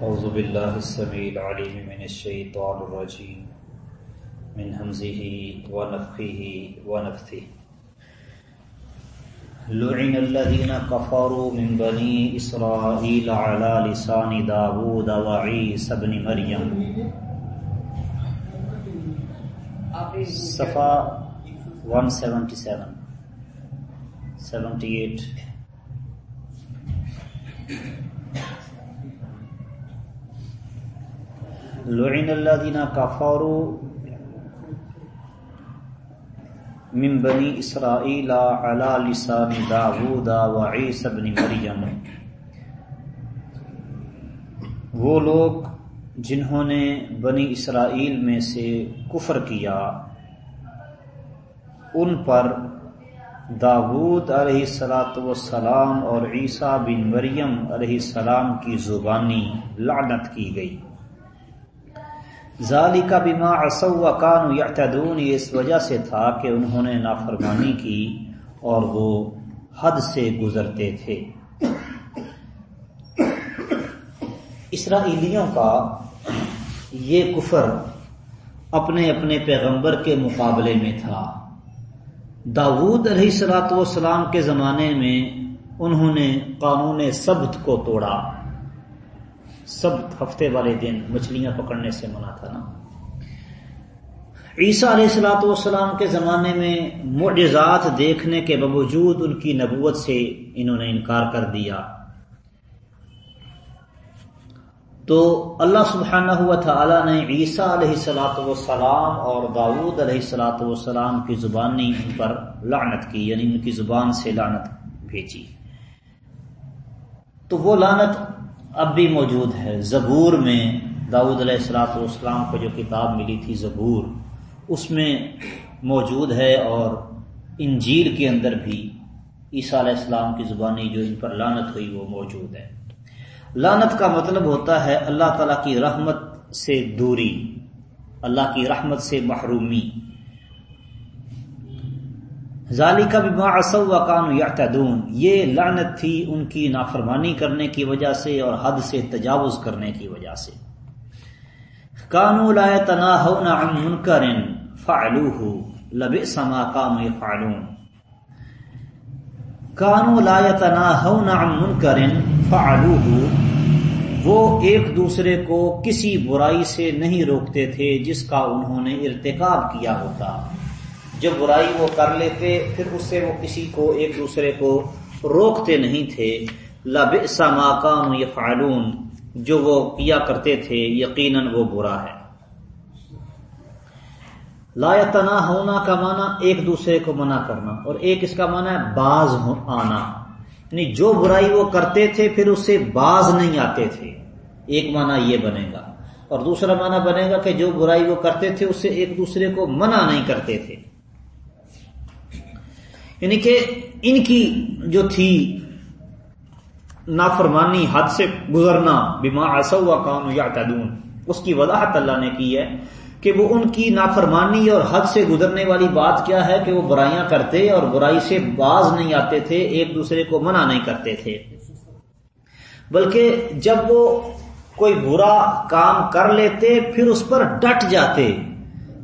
أعوذ بالله السميع العليم من الشيطان الرجيم. من همزه ونفخه ونفثه. لعن الذين كفروا من بني إسرائيل على لسان داود وعيسى بن مريم. صفحہ 177 78 لعن الذين كفروا من بني اسرائيل على لسان داوود وعيسى بن مريم. وہ لوگ جنہوں نے بنی اسرائیل میں سے کفر کیا، ان پر داود علیہ السلاۃ وسلام اور عیسیٰ بن مریم علیہ السلام کی زبانی لعنت کی گئی۔ ظالی کا بیما اصو کان یعتدون، یہ اس وجہ سے تھا کہ انہوں نے نافرمانی کی اور وہ حد سے گزرتے تھے۔ اسرائیلیوں کا یہ کفر اپنے اپنے پیغمبر کے مقابلے میں تھا۔ داود علیہ سلاۃ والسلام کے زمانے میں انہوں نے قانون سبت کو توڑا۔ سب ہفتے والے دن مچھلیاں پکڑنے سے منع تھا نا۔ عیسیٰ علیہ السلاۃ والسلام کے زمانے میں معجزات دیکھنے کے باوجود ان کی نبوت سے انہوں نے انکار کر دیا۔ تو اللہ سبحانہ ہوا تعالی نے عیسیٰ علیہ السلاۃ والسلام اور داود علیہ السلاۃ والسلام کی زبانی ان پر لعنت کی یعنی ان کی زبان سے لعنت بھیجی۔ تو وہ لعنت اب بھی موجود ہے۔ زبور میں داود علیہ السلاۃ والسلام کو جو کتاب ملی تھی زبور، اس میں موجود ہے اور انجیل کے اندر بھی عیسیٰ علیہ السلام کی زبانی جو ان پر لانت ہوئی وہ موجود ہے۔ لانت کا مطلب ہوتا ہے اللہ تعالی کی رحمت سے دوری، اللہ کی رحمت سے محرومی۔ ظالی کا بھی اصو کام یہ لعنت تھی ان کی نافرمانی کرنے کی وجہ سے اور حد سے تجاوز کرنے کی وجہ سے۔ کانو لا تناہون عن منکر فعلوه، لبئس ما كانوا يفعلون کانو لا يتناهون عن منکر فعلوه، وہ ایک دوسرے کو کسی برائی سے نہیں روکتے تھے جس کا انہوں نے ارتکاب کیا ہوتا۔ جو برائی وہ کر لیتے، پھر اس سے وہ کسی کو ایک دوسرے کو روکتے نہیں تھے۔ لب سماکان یا فعلون جو وہ کیا کرتے تھے، یقیناً وہ برا ہے۔ لا تنا ہونا کا معنی ایک دوسرے کو منع کرنا، اور ایک اس کا معنی ہے باز آنا۔ یعنی جو برائی وہ کرتے تھے، پھر اس سے باز نہیں آتے تھے۔ ایک معنی یہ بنے گا۔ اور دوسرا معنی بنے گا کہ جو برائی وہ کرتے تھے، اس سے ایک دوسرے کو منع نہیں کرتے تھے۔ یعنی کہ ان کی جو تھی نافرمانی، حد سے گزرنا بیما اصوا کام یا اس کی وضاحت اللہ نے کی ہے کہ وہ ان کی نافرمانی اور حد سے گزرنے والی بات کیا ہے کہ وہ برائیاں کرتے اور برائی سے باز نہیں آتے تھے، ایک دوسرے کو منع نہیں کرتے تھے۔ بلکہ جب وہ کوئی برا کام کر لیتے، پھر اس پر ڈٹ جاتے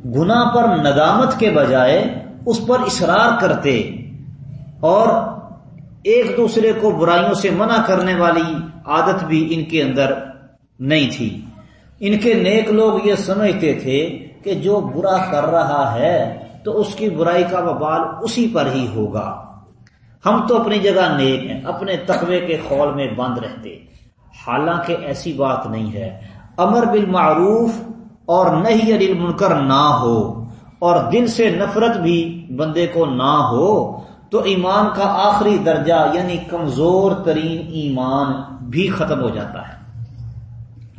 گنا پر ندامت کے بجائے اس پر اصرار کرتے۔ اور ایک دوسرے کو برائیوں سے منع کرنے والی عادت بھی ان کے اندر نہیں تھی۔ ان کے نیک لوگ یہ سمجھتے تھے کہ جو برا کر رہا ہے تو اس کی برائی کا وبال اسی پر ہی ہوگا۔ ہم تو اپنی جگہ نیک ہیں، اپنے تقوی کے خول میں بند رہتے۔ حالانکہ ایسی بات نہیں ہے۔ امر بالمعروف اور نہیں علی منکر نہ ہو، اور دل سے نفرت بھی بندے کو نہ ہو۔ تو ایمان کا آخری درجہ یعنی کمزور ترین ایمان بھی ختم ہو جاتا ہے۔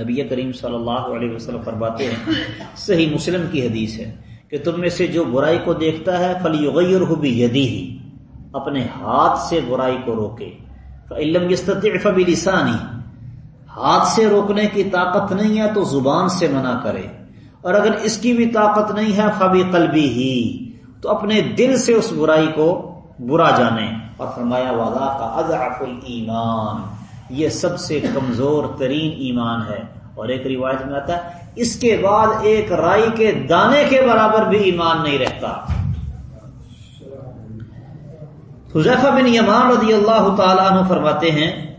نبی کریم صلی اللہ علیہ وسلم فرماتے ہیں، صحیح مسلم کی حدیث ہے کہ تم میں سے جو برائی کو دیکھتا ہے فلی غیر بھی یدی ہی اپنے ہاتھ سے برائی کو روکے۔ علم فبی لسانی ہاتھ سے روکنے کی طاقت نہیں ہے تو زبان سے منع کرے۔ اور اگر اس کی بھی طاقت نہیں ہے فبی قلبی ہی تو اپنے دل سے اس برائی کو برا جانے۔ اور فرمایا والا کا اضعف ایمان یہ سب سے کمزور ترین ایمان ہے۔ اور ایک روایت میں آتا ہے، اس کے بعد ایک رائی کے دانے کے برابر بھی ایمان نہیں رہتا۔ حذیفہ بن یمان رضی اللہ تعالیٰ عنہ فرماتے ہیں،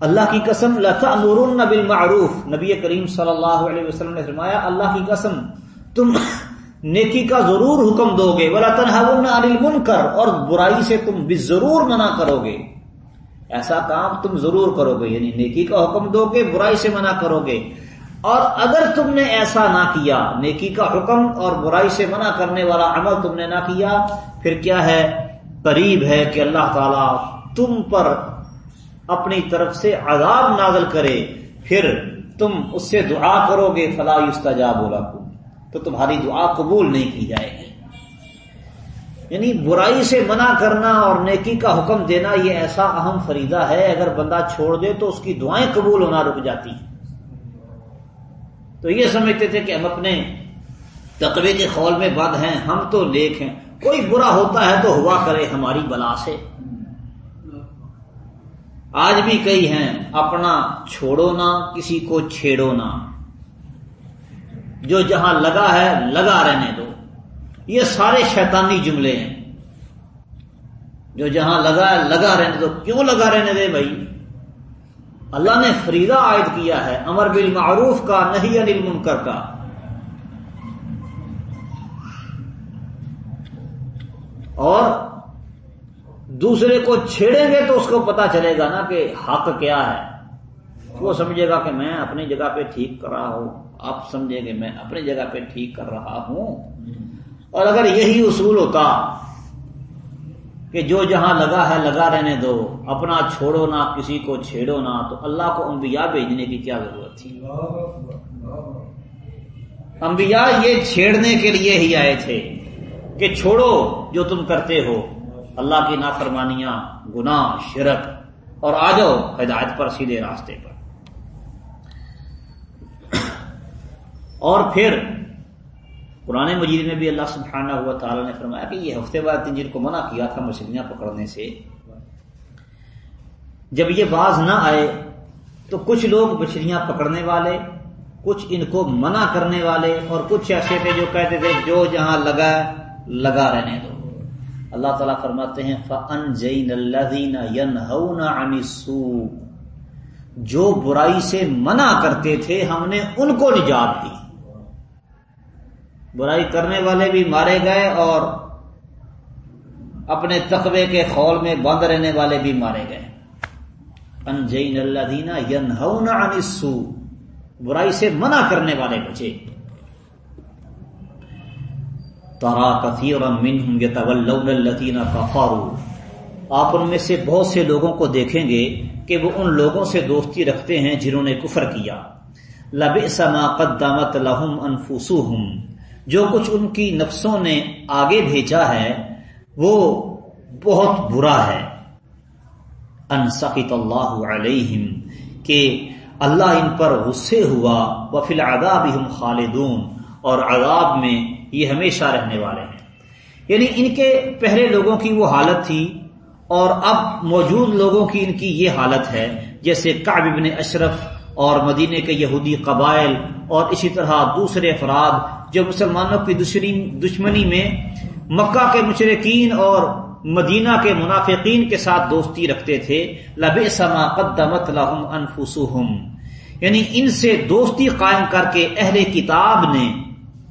اللہ کی قسم لتا نور بالمعروف نبی کریم صلی اللہ علیہ وسلم نے فرمایا، اللہ کی قسم، تم نیکی کا ضرور حکم دو گے۔ بلا تنہا عن کر اور برائی سے تم بھی ضرور منع کرو گے۔ ایسا کام تم ضرور کرو گے یعنی نیکی کا حکم دو گے، برائی سے منع کرو گے۔ اور اگر تم نے ایسا نہ کیا، نیکی کا حکم اور برائی سے منع کرنے والا عمل تم نے نہ کیا، پھر کیا ہے؟ قریب ہے کہ اللہ تعالی تم پر اپنی طرف سے عذاب نازل کرے۔ پھر تم اس سے دعا کرو گے فلاح استجاب بولا تو تمہاری دعا قبول نہیں کی جائے گی۔ یعنی برائی سے منع کرنا اور نیکی کا حکم دینا یہ ایسا اہم فریدہ ہے۔ اگر بندہ چھوڑ دے تو اس کی دعائیں قبول ہونا رک جاتی تو یہ سمجھتے تھے کہ ہم اپنے تقوی کے خول میں بد ہیں، ہم تو لیک ہیں۔ کوئی برا ہوتا ہے تو ہوا کرے ہماری بلا سے۔ آج بھی کئی ہیں، اپنا چھوڑو نہ کسی کو چھیڑو نہ جو جہاں لگا ہے، لگا رہنے دو۔ یہ سارے شیطانی جملے ہیں۔ جو جہاں لگا ہے، لگا رہنے دو۔ کیوں لگا رہنے دے بھائی؟ اللہ نے فریدہ عائد کیا ہے، امر بالمعروف کا نہیں انل منکر کا۔ اور دوسرے کو چھیڑیں گے تو اس کو پتا چلے گا نا کہ حق کیا ہے۔ وہ سمجھے گا کہ میں اپنی جگہ پہ ٹھیک کر رہا ہوں۔ آپ سمجھیں کہ میں اپنی جگہ پہ ٹھیک کر رہا ہوں۔ اور اگر یہی اصول ہوتا کہ جو جہاں لگا ہے لگا رہنے دو، اپنا چھوڑو نہ، کسی کو چھیڑو نہ، تو اللہ کو انبیاء بھیجنے کی کیا ضرورت تھی؟ انبیاء یہ چھیڑنے کے لیے ہی آئے تھے کہ چھوڑو جو تم کرتے ہو۔ اللہ کی نافرمانیاں، گناہ، شرک، اور آ جاؤ ہدایت پر سیدھے راستے پر۔ اور پھر قرآن مجید میں بھی اللہ سبحانہ ہوا تعالیٰ نے فرمایا کہ یہ ہفتے بعد جن کو منع کیا تھا مچھلیاں پکڑنے سے، جب یہ باز نہ آئے تو کچھ لوگ مچھلیاں پکڑنے والے، کچھ ان کو منع کرنے والے اور کچھ ایسے تھے جو کہتے تھے جو جہاں لگا لگا رہنے دو۔ اللہ تعالیٰ فرماتے ہیں فن جین اللہ جو برائی سے منع کرتے تھے، ہم نے ان کو نجات دی۔ برائی کرنے والے بھی مارے گئے اور اپنے تقوی کے خول میں بند رہنے والے بھی مارے گئے۔ انجین اللہ دینا ین انسو برائی سے منع کرنے والے بچے۔ تارا کثیر الذین کفاروا۔ آپ ان میں سے بہت سے لوگوں کو دیکھیں گے کہ وہ ان لوگوں سے دوستی رکھتے ہیں جنہوں نے کفر کیا۔ لبئس ما قدمت لهم انفسهم۔ جو کچھ ان کی نفسوں نے آگے بھیجا ہے، وہ بہت برا ہے۔ انسخت اللہ علیہم، کہ اللہ ان پر غصے ہوا وہ فی العذاب خالدون، اور عذاب میں یہ ہمیشہ رہنے والے ہیں۔ یعنی ان کے پہلے لوگوں کی وہ حالت تھی، اور اب موجود لوگوں کی ان کی یہ حالت ہے، جیسے کعب ابن اشرف اور مدینے کے یہودی قبائل، اور اسی طرح دوسرے افراد جو مسلمانوں کی دشمنی میں مکہ کے مشرقین اور مدینہ کے منافقین کے ساتھ دوستی رکھتے تھے لب سما قدمت لہم انفسهم یعنی ان سے دوستی قائم کر کے اہل کتاب نے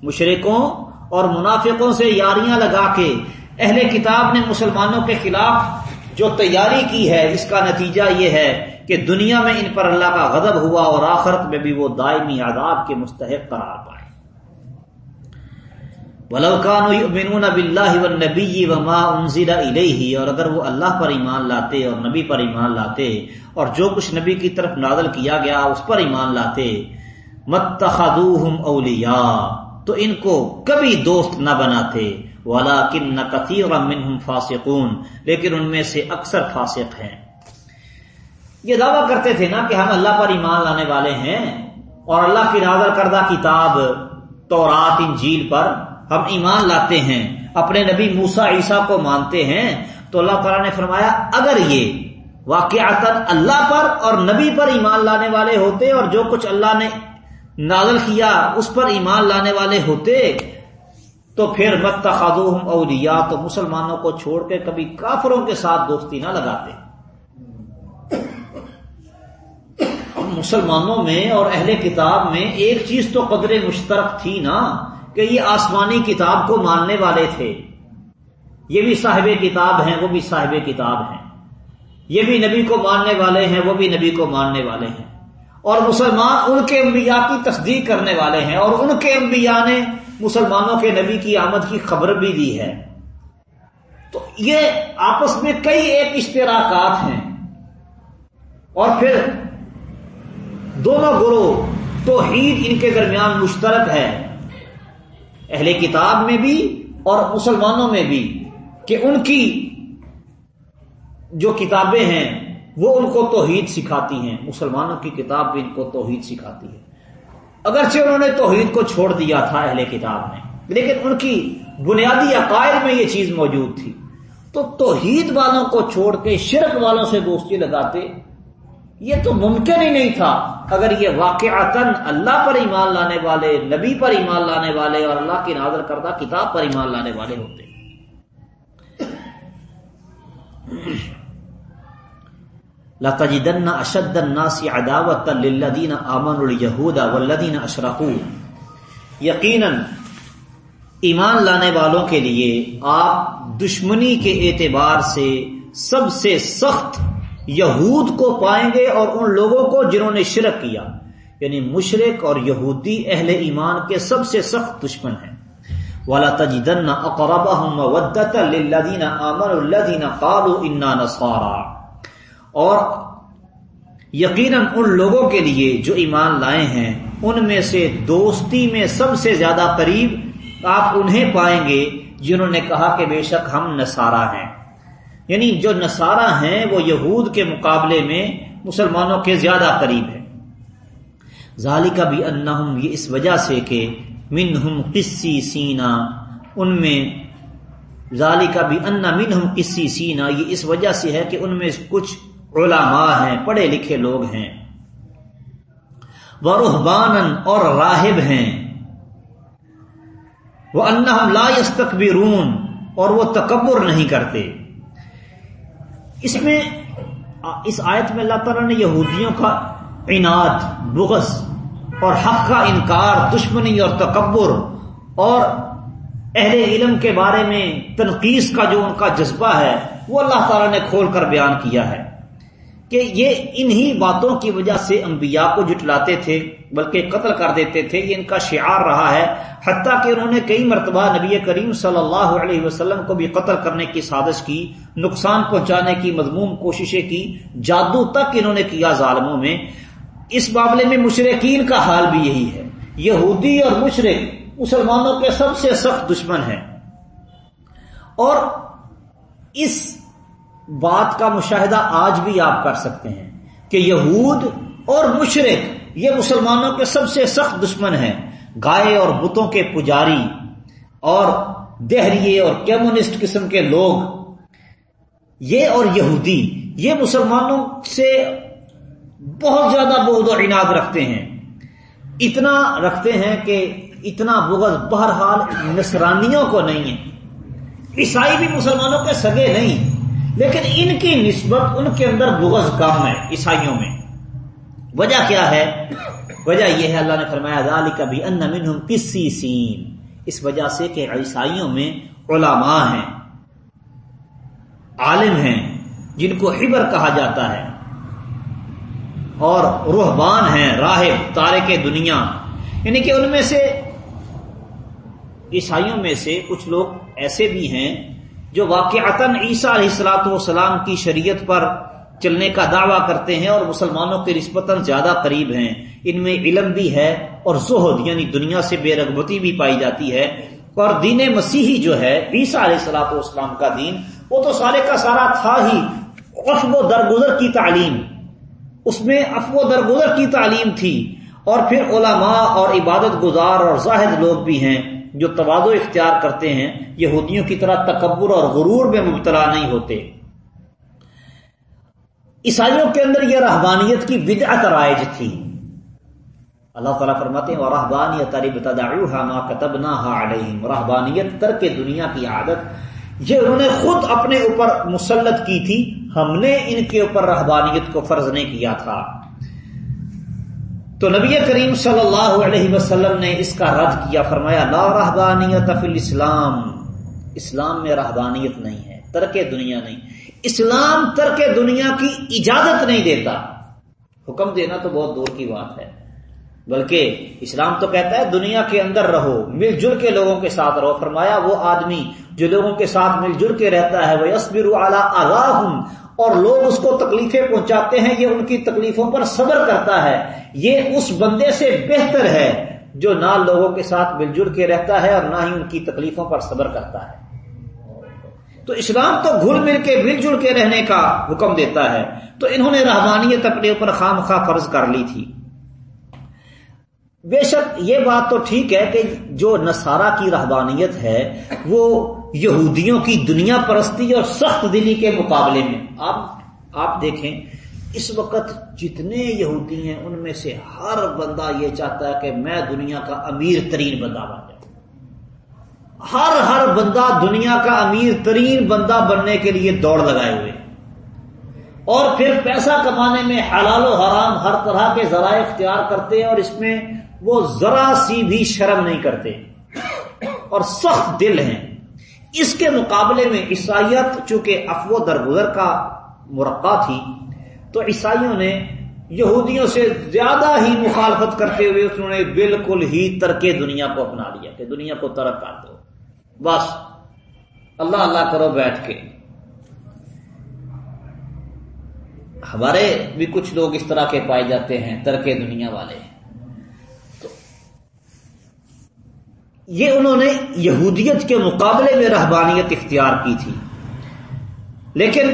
مشرقوں اور منافقوں سے یاریاں لگا کے اہل کتاب نے مسلمانوں کے خلاف جو تیاری کی ہے، اس کا نتیجہ یہ ہے کہ دنیا میں ان پر اللہ کا غضب ہوا اور آخرت میں بھی وہ دائمی عذاب کے مستحق قرار پائے۔ ولوکان نبی وما انزل الیہ اور اگر وہ اللہ پر ایمان لاتے اور نبی پر ایمان لاتے اور جو کچھ نبی کی طرف نازل کیا گیا، اس پر ایمان لاتے، متخذوہم اولیاء، تو ان کو کبھی دوست نہ بناتے، ولیکن کثیرا منہم فاسقون، لیکن ان میں سے اکثر فاسق ہیں۔ یہ دعویٰ کرتے تھے نا کہ ہم اللہ پر ایمان لانے والے ہیں، اور اللہ کی نازل کردہ کتاب تورات، انجیل پر ہم ایمان لاتے ہیں، اپنے نبی موسا عیسیٰ کو مانتے ہیں، تو اللہ تعالیٰ نے فرمایا، اگر یہ واقعات اللہ پر اور نبی پر ایمان لانے والے ہوتے اور جو کچھ اللہ نے نازل کیا اس پر ایمان لانے والے ہوتے، تو پھر مت خادوہم اولیا تو مسلمانوں کو چھوڑ کے کبھی کافروں کے ساتھ دوستی نہ لگاتے۔ مسلمانوں میں اور اہل کتاب میں ایک چیز تو قدر مشترک تھی نا کہ یہ آسمانی کتاب کو ماننے والے تھے۔ یہ بھی صاحب کتاب ہیں، وہ بھی صاحب کتاب ہیں۔ یہ بھی نبی کو ماننے والے ہیں، وہ بھی نبی کو ماننے والے ہیں۔ اور مسلمان ان کے انبیاء کی تصدیق کرنے والے ہیں اور ان کے انبیاء نے مسلمانوں کے نبی کی آمد کی خبر بھی دی ہے۔ تو یہ آپس میں کئی ایک اشتراکات ہیں۔ اور پھر دونوں گروہ توحید ان کے درمیان مشترک ہے۔ اہل کتاب میں بھی اور مسلمانوں میں بھی کہ ان کی جو کتابیں ہیں وہ ان کو توحید سکھاتی ہیں، مسلمانوں کی کتاب بھی ان کو توحید سکھاتی ہے۔ اگرچہ انہوں نے توحید کو چھوڑ دیا تھا اہل کتاب میں، لیکن ان کی بنیادی عقائد میں یہ چیز موجود تھی۔ تو توحید والوں کو چھوڑ کے شرک والوں سے دوستی لگاتے یہ تو ممکن ہی نہیں تھا۔ اگر یہ واقع اللہ پر ایمان لانے والے، نبی پر ایمان لانے والے اور اللہ کی نازر کردہ کتاب پر ایمان لانے والے ہوتے۔ لتجدن اشد الناس عداوت للذین آمنوا اليهود والذین اشرکوا یقینا ایمان لانے والوں کے لیے آپ دشمنی کے اعتبار سے سب سے سخت یہود کو پائیں گے اور ان لوگوں کو جنہوں نے شرک کیا یعنی مشرق اور یہودی اہل ایمان کے سب سے سخت دشمن ہیں۔ والا تجدن اقرب للذین قالوا انا اور یقیناً ان لوگوں کے لیے جو ایمان لائے ہیں، ان میں سے دوستی میں سب سے زیادہ قریب آپ انہیں پائیں گے جنہوں نے کہا کہ بے شک ہم نصارہ ہیں۔ یعنی جو نصارہ ہیں وہ یہود کے مقابلے میں مسلمانوں کے زیادہ قریب ہیں۔ ظالی کا بھی ان یہ اس وجہ سے کہ منہم قصی سینا، ان میں ظالی کا بھی ان منہم قصی سینا، یہ اس وجہ سے ہے کہ ان میں کچھ علماء ہیں، پڑھے لکھے لوگ ہیں۔ وہ رحبان اور راہب ہیں۔ وہ انہم لا یستکبرون، اور وہ تکبر نہیں کرتے۔ اس میں اس آیت میں اللہ تعالیٰ نے یہودیوں کا عناد، بغض اور حق کا انکار، دشمنی اور تکبر اور اہل علم کے بارے میں تنقید کا جو ان کا جذبہ ہے، وہ اللہ تعالیٰ نے کھول کر بیان کیا ہے۔ کہ یہ انہی باتوں کی وجہ سے انبیاء کو جٹلاتے تھے، بلکہ قتل کر دیتے تھے۔ یہ ان کا شعار رہا ہے۔ حتیٰ کہ انہوں نے کئی مرتبہ نبی کریم صلی اللہ علیہ وسلم کو بھی قتل کرنے کی سازش کی، نقصان پہنچانے کی مضموم کوششیں کی۔ جادو تک انہوں نے کیا ظالموں میں۔ اس معاملے میں مشرقین کا حال بھی یہی ہے۔ یہودی اور مشرق مسلمانوں کے سب سے سخت دشمن ہیں۔ اور اس بات کا مشاہدہ آج بھی آپ کر سکتے ہیں کہ یہود اور مشرق، یہ مسلمانوں کے سب سے سخت دشمن ہیں، گائے اور بتوں کے پجاری اور دہریے اور کمیونسٹ قسم کے لوگ۔ یہ اور یہودی، یہ مسلمانوں سے بہت زیادہ بہت و عناد رکھتے ہیں۔ اتنا رکھتے ہیں کہ اتنا بغض بہرحال نصرانیوں کو نہیں ہے۔ عیسائی بھی مسلمانوں کے سگے نہیں۔ لیکن ان کی نسبت ان کے اندر بغض کم ہے عیسائیوں میں۔ وجہ کیا ہے؟ وجہ یہ ہے، اللہ نے فرمایا کبھی ان کسی سین اس وجہ سے کہ عیسائیوں میں علماء ہیں، عالم ہیں، جن کو حبر کہا جاتا ہے۔ اور روحبان ہیں، راہب تارے کے دنیا۔ یعنی کہ ان میں سے، عیسائیوں میں سے کچھ لوگ ایسے بھی ہیں جو واقعات عیسیٰ علیہ السلاۃ والسلام کی شریعت پر چلنے کا دعویٰ کرتے ہیں اور مسلمانوں کے نسبتاً زیادہ قریب ہیں۔ ان میں علم بھی ہے اور زہد یعنی دنیا سے بے رغبتی بھی پائی جاتی ہے۔ اور دین مسیحی جو ہے، عیسیٰ علیہ السلاۃ والسلام کا دین، وہ تو سارے کا سارا تھا ہی افو و درگزر کی تعلیم۔ اس میں افو و درگزر کی تعلیم تھی۔ اور پھر علماء اور عبادت گزار اور زاہد لوگ بھی ہیں۔ جو توازو اختیار کرتے ہیں، یہودیوں کی طرح تکبر اور غرور میں مبتلا نہیں ہوتے۔ عیسائیوں کے اندر یہ رحبانیت کی بدعت رائج تھی۔ اللہ تعالیٰ فرماتے ہیں رحبانیت رحبانیت تر کے دنیا کی عادت۔ یہ انہوں نے خود اپنے اوپر مسلط کی تھی۔ ہم نے ان کے اوپر رحبانیت کو فرض نہیں کیا تھا۔ تو نبی کریم صلی اللہ علیہ وسلم نے اس کا رد کیا، فرمایا، لا رحبانیت فی الاسلام، اسلام میں رحبانیت نہیں ہے، ترک دنیا نہیں۔ اسلام ترک دنیا کی اجازت نہیں دیتا۔ حکم دینا تو بہت دور کی بات ہے، بلکہ اسلام تو کہتا ہے، دنیا کے اندر رہو، مل جل کے لوگوں کے ساتھ رہو۔ فرمایا، وہ آدمی جو لوگوں کے ساتھ مل جل کے رہتا ہے وہ یسبر اعلی اور لوگ اس کو تکلیفیں پہنچاتے ہیں، یہ ان کی تکلیفوں پر صبر کرتا ہے۔ یہ اس بندے سے بہتر ہے جو نہ لوگوں کے ساتھ مل جل کے رہتا ہے اور نہ ہی ان کی تکلیفوں پر صبر کرتا ہے۔ تو اسلام تو گھل مل کے مل جل کے رہنے کا حکم دیتا ہے۔ تو انہوں نے رحمانیت اپنے اوپر خام خواہ فرض کر لی تھی۔ بے شک یہ بات تو ٹھیک ہے کہ جو نصارہ کی رحبانیت ہے، وہ یہودیوں کی دنیا پرستی اور سخت دلی کے مقابلے میں۔ آپ آپ دیکھیں، اس وقت جتنے یہودی ہیں، ان میں سے ہر بندہ یہ چاہتا ہے کہ میں دنیا کا امیر ترین بندہ بن جاؤں۔ ہر ہر بندہ دنیا کا امیر ترین بندہ بننے کے لیے دوڑ لگائے ہوئے۔ اور پھر پیسہ کمانے میں حلال و حرام ہر طرح کے ذرائع اختیار کرتے ہیں اور اس میں وہ ذرا سی بھی شرم نہیں کرتے۔ اور سخت دل ہیں۔ اس کے مقابلے میں عیسائیت چونکہ افو درگزر کا مرقع تھی، تو عیسائیوں نے یہودیوں سے زیادہ ہی مخالفت کرتے ہوئے انہوں نے بالکل ہی ترک دنیا کو اپنا لیا کہ دنیا کو ترک کر دو۔ بس، اللہ اللہ کرو بیٹھ کے۔ ہمارے بھی کچھ لوگ اس طرح کے پائے جاتے ہیں، ترک دنیا والے۔ یہ انہوں نے یہودیت کے مقابلے میں رہبانیت اختیار کی تھی۔ لیکن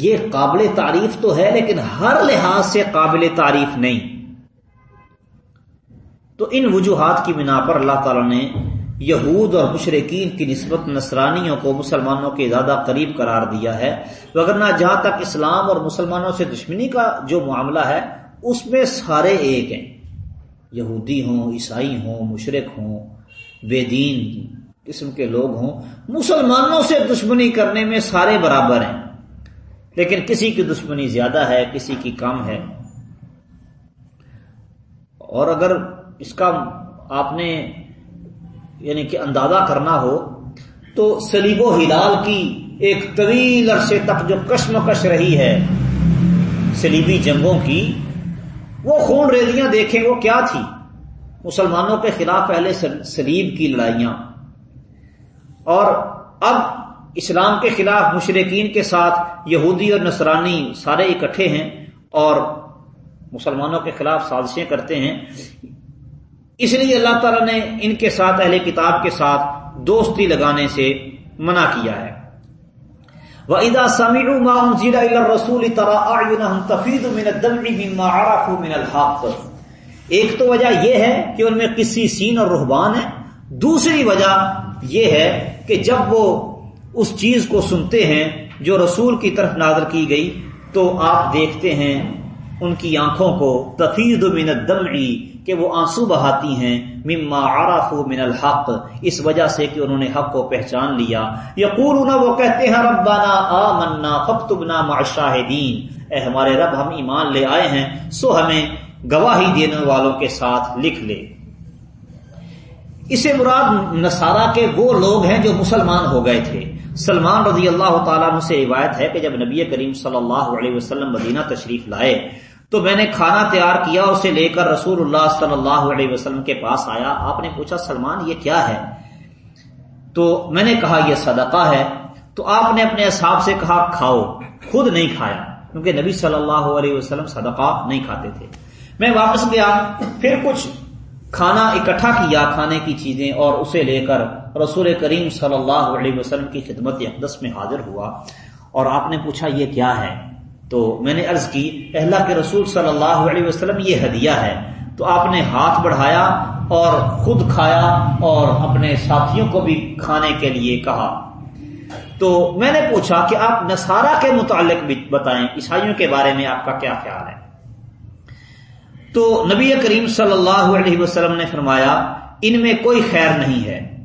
یہ قابل تعریف تو ہے، لیکن ہر لحاظ سے قابل تعریف نہیں۔ تو ان وجوہات کی بنا پر اللہ تعالی نے یہود اور مشرقین کی نسبت نصرانیوں کو مسلمانوں کے زیادہ قریب قرار دیا ہے۔ وغیرہ جہاں تک اسلام اور مسلمانوں سے دشمنی کا جو معاملہ ہے، اس میں سارے ایک ہیں۔ یہودی ہوں، عیسائی ہوں، مشرق ہوں بے دین قسم کے لوگ ہوں، مسلمانوں سے دشمنی کرنے میں سارے برابر ہیں۔ لیکن کسی کی دشمنی زیادہ ہے، کسی کی کم ہے۔ اور اگر اس کا آپ نے یعنی کہ اندازہ کرنا ہو، تو سلیب و ہلال کی ایک طویل عرصے تک جو کشمکش رہی ہے سلیبی جنگوں کی وہ خون ریلیاں دیکھیں وہ کیا تھی؟ مسلمانوں کے خلاف پہلے سلیب کی لڑائیاں۔ اور اب اسلام کے خلاف مشرقین کے ساتھ یہودی اور نصرانی سارے اکٹھے ہیں اور مسلمانوں کے خلاف سازشیں کرتے ہیں۔ اس لیے اللہ تعالی نے ان کے ساتھ اہل کتاب کے ساتھ دوستی لگانے سے منع کیا ہے۔ وَإِذَا سَمِعُوا مَا أُنزِلَ إِلَى الرَّسُولِ تَرَى أَعْيُنَهُمْ تَفِيضُ مِنَ الدَّمْعِ مِمَّا عَرَفُوا مِنَ الْحَقِّ۔ ایک تو وجہ یہ ہے کہ ان میں کسی سین اور رہبان ہے دوسری وجہ یہ ہے کہ جب وہ اس چیز کو سنتے ہیں جو رسول کی طرف نازل کی گئی، تو آپ دیکھتے ہیں ان کی آنکھوں کو تفید من الدمعی کہ وہ آنسو بہاتی ہیں، مما عرفوا من الحق، اس وجہ سے کہ انہوں نے حق کو پہچان لیا۔ یقولون، وہ کہتے ہیں، ربنا آمنا فاکتبنا مع الشاہدین۔ اے ہمارے رب، ہم ایمان لے آئے ہیں، سو ہمیں گواہی دینے والوں کے ساتھ لکھ لے۔ اسے مراد نصارہ کے وہ لوگ ہیں جو مسلمان ہو گئے تھے۔ سلمان رضی اللہ تعالیٰ عنہ سے روایت ہے کہ جب نبی کریم صلی اللہ علیہ وسلم مدینہ تشریف لائے تو میں نے کھانا تیار کیا، اسے لے کر رسول اللہ صلی اللہ علیہ وسلم کے پاس آیا۔ آپ نے پوچھا، سلمان، یہ کیا ہے؟ تو میں نے کہا، یہ صدقہ ہے۔ تو آپ نے اپنے اصحاب سے کہا، کھاؤ۔ خود نہیں کھایا، کیونکہ نبی صلی اللہ علیہ وسلم صدقہ نہیں کھاتے تھے۔ میں واپس گیا، پھر کچھ کھانا اکٹھا کیا، کھانے کی چیزیں، اور اسے لے کر رسول کریم صلی اللہ علیہ وسلم کی خدمت اقدس میں حاضر ہوا۔ اور آپ نے پوچھا، یہ کیا ہے؟ تو میں نے عرض کی اللہ کے رسول صلی اللہ علیہ وسلم، یہ ہدیہ ہے۔ تو آپ نے ہاتھ بڑھایا اور خود کھایا اور اپنے ساتھیوں کو بھی کھانے کے لیے کہا۔ تو میں نے پوچھا کہ آپ نصارہ کے متعلق بھی بتائیں، عیسائیوں کے بارے میں آپ کا کیا خیال ہے؟ تو نبی کریم صلی اللہ علیہ وسلم نے فرمایا، ان میں کوئی خیر نہیں ہے۔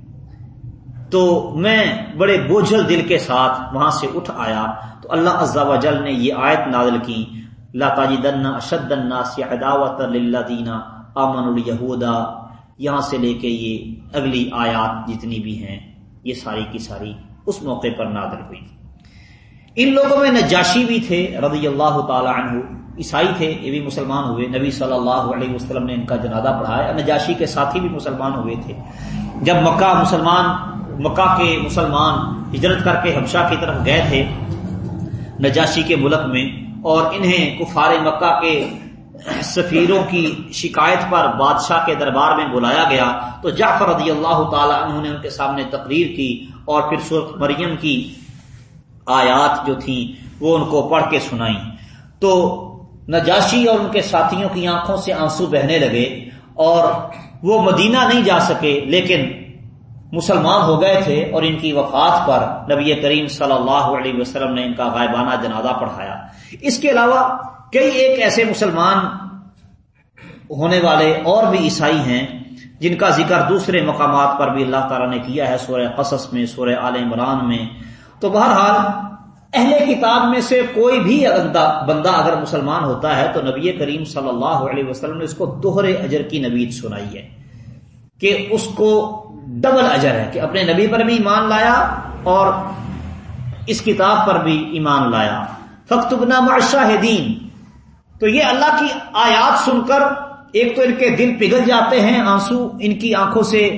تو میں بڑے بوجھل دل کے ساتھ وہاں سے اٹھ آیا تو اللہ عزا و جل نے یہ آیت نازل کی، لا تاجدن اشد الناس عداوت للذین امنوا الیہودا یہاں سے لے کے یہ اگلی آیات جتنی بھی ہیں، یہ ساری کی ساری اس موقع پر نازل ہوئی۔ ان لوگوں میں نجاشی بھی تھے رضی اللہ تعالی عنہ، عیسائی تھے، یہ بھی مسلمان ہوئے۔ نبی صلی اللہ علیہ وسلم نے ان کا جنازہ پڑھایا۔ نجاشی کے ساتھی بھی مسلمان ہوئے تھے۔ جب مکہ مسلمان مکہ کے مسلمان ہجرت کر کے حبشہ کی طرف گئے تھے نجاشی کے ملک میں اور انہیں کفار مکہ کے سفیروں کی شکایت پر بادشاہ کے دربار میں بلایا گیا تو جعفر رضی اللہ تعالی انہوں نے ان کے سامنے تقریر کی اور پھر سورت مریم کی آیات جو تھیں وہ ان کو پڑھ کے سنائی تو نجاشی اور ان کے ساتھیوں کی آنکھوں سے آنسو بہنے لگے اور وہ مدینہ نہیں جا سکے لیکن مسلمان ہو گئے تھے اور ان کی وفات پر نبی کریم صلی اللہ علیہ وسلم نے ان کا غائبانہ جنازہ پڑھایا۔ اس کے علاوہ کئی ایک ایسے مسلمان ہونے والے اور بھی عیسائی ہیں جن کا ذکر دوسرے مقامات پر بھی اللہ تعالیٰ نے کیا ہے، سورہ قصص میں، سورہ عال عمران میں۔ تو بہرحال اہل کتاب میں سے کوئی بھی بندہ اگر مسلمان ہوتا ہے تو نبی کریم صلی اللہ علیہ وسلم نے اس کو دوہرے اجر کی نوید سنائی ہے۔ کہ اس کو ڈبل اجر ہے کہ اپنے نبی پر بھی ایمان لایا اور اس کتاب پر بھی ایمان لایا۔ فخت معشاہدین تو یہ اللہ کی آیات سن کر ایک تو ان کے دل پگھل جاتے ہیں، آنسو ان کی آنکھوں سے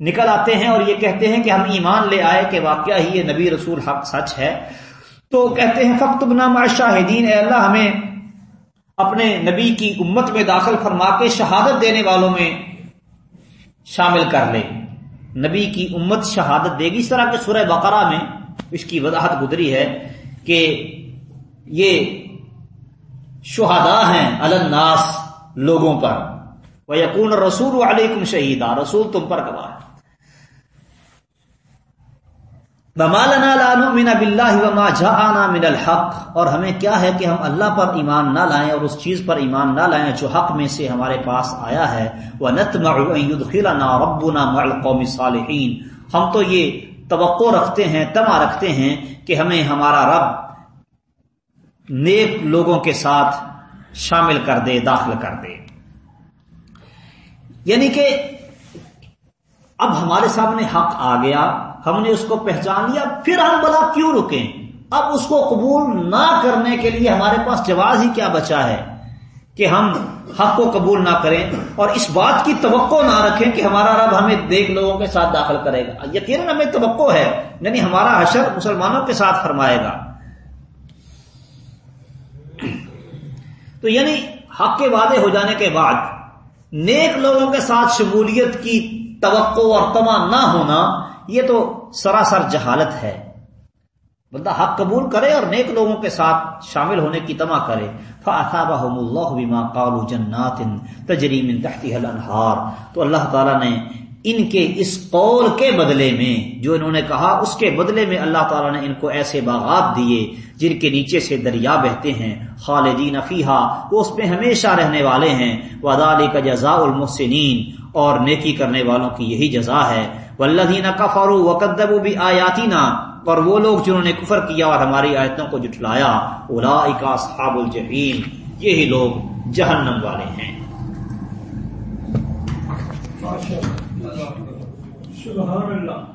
نکل آتے ہیں اور یہ کہتے ہیں کہ ہم ایمان لے آئے کہ واقعہ ہی یہ نبی رسول حق سچ ہے۔ تو کہتے ہیں فخت بنا شاہدین اے اللہ، ہمیں اپنے نبی کی امت میں داخل فرما کے شہادت دینے والوں میں شامل کر لے۔ نبی کی امت شہادت دے گی۔ اس طرح کے سورہ بقرہ میں اس کی وضاحت گزری ہے کہ یہ شہداء ہیں الناس لوگوں پر۔ وہ یقون رسول علیکم شہیدہ رسول تم پر گواہ۔ من وما جاءنا من الحق۔ اور ہمیں کیا ہے کہ ہم اللہ پر ایمان نہ لائیں اور اس چیز پر ایمان نہ لائیں جو حق میں سے ہمارے پاس آیا ہے۔ وہ نتمع ربنا مع القوم الصالحین ہم تو یہ توقع رکھتے ہیں تما رکھتے ہیں کہ ہمیں ہمارا رب نیک لوگوں کے ساتھ شامل کر دے، داخل کر دے۔ یعنی کہ اب ہمارے سامنے حق آ گیا، ہم نے اس کو پہچان لیا، پھر ہم بلا کیوں رکیں؟ اب اس کو قبول نہ کرنے کے لیے ہمارے پاس جواز ہی کیا بچا ہے کہ ہم حق کو قبول نہ کریں اور اس بات کی توقع نہ رکھیں کہ ہمارا رب ہمیں دیکھ لوگوں کے ساتھ داخل کرے گا۔ یقیناً ہمیں توقع ہے یعنی ہمارا حشر مسلمانوں کے ساتھ فرمائے گا۔ تو یعنی حق کے وعدے ہو جانے کے بعد نیک لوگوں کے ساتھ شمولیت کی توقع اور تما نہ ہونا، یہ تو سراسر جہالت ہے۔ بندہ حق قبول کرے اور نیک لوگوں کے ساتھ شامل ہونے کی تما کرے۔ فاثابهم اللہ بما قالوا جنات تجری من تحتها الانہار تو اللہ تعالی نے ان کے اس قول کے بدلے میں، جو انہوں نے کہا، اس کے بدلے میں اللہ تعالیٰ نے ان کو ایسے باغات دیے، جن کے نیچے سے دریا بہتے ہیں۔ خالدین فیحا وہ اس میں ہمیشہ رہنے والے ہیں۔ ودال کا جزا المحسنین اور نیکی کرنے والوں کی یہی جزا ہے۔ ولدین کا فارو وقدب بھی اور وہ لوگ جنہوں نے کفر کیا اور ہماری آیتوں کو جٹلایا اولا اصحاب الجحیم، یہی لوگ جہنم والے ہیں۔ سبحان اللہ۔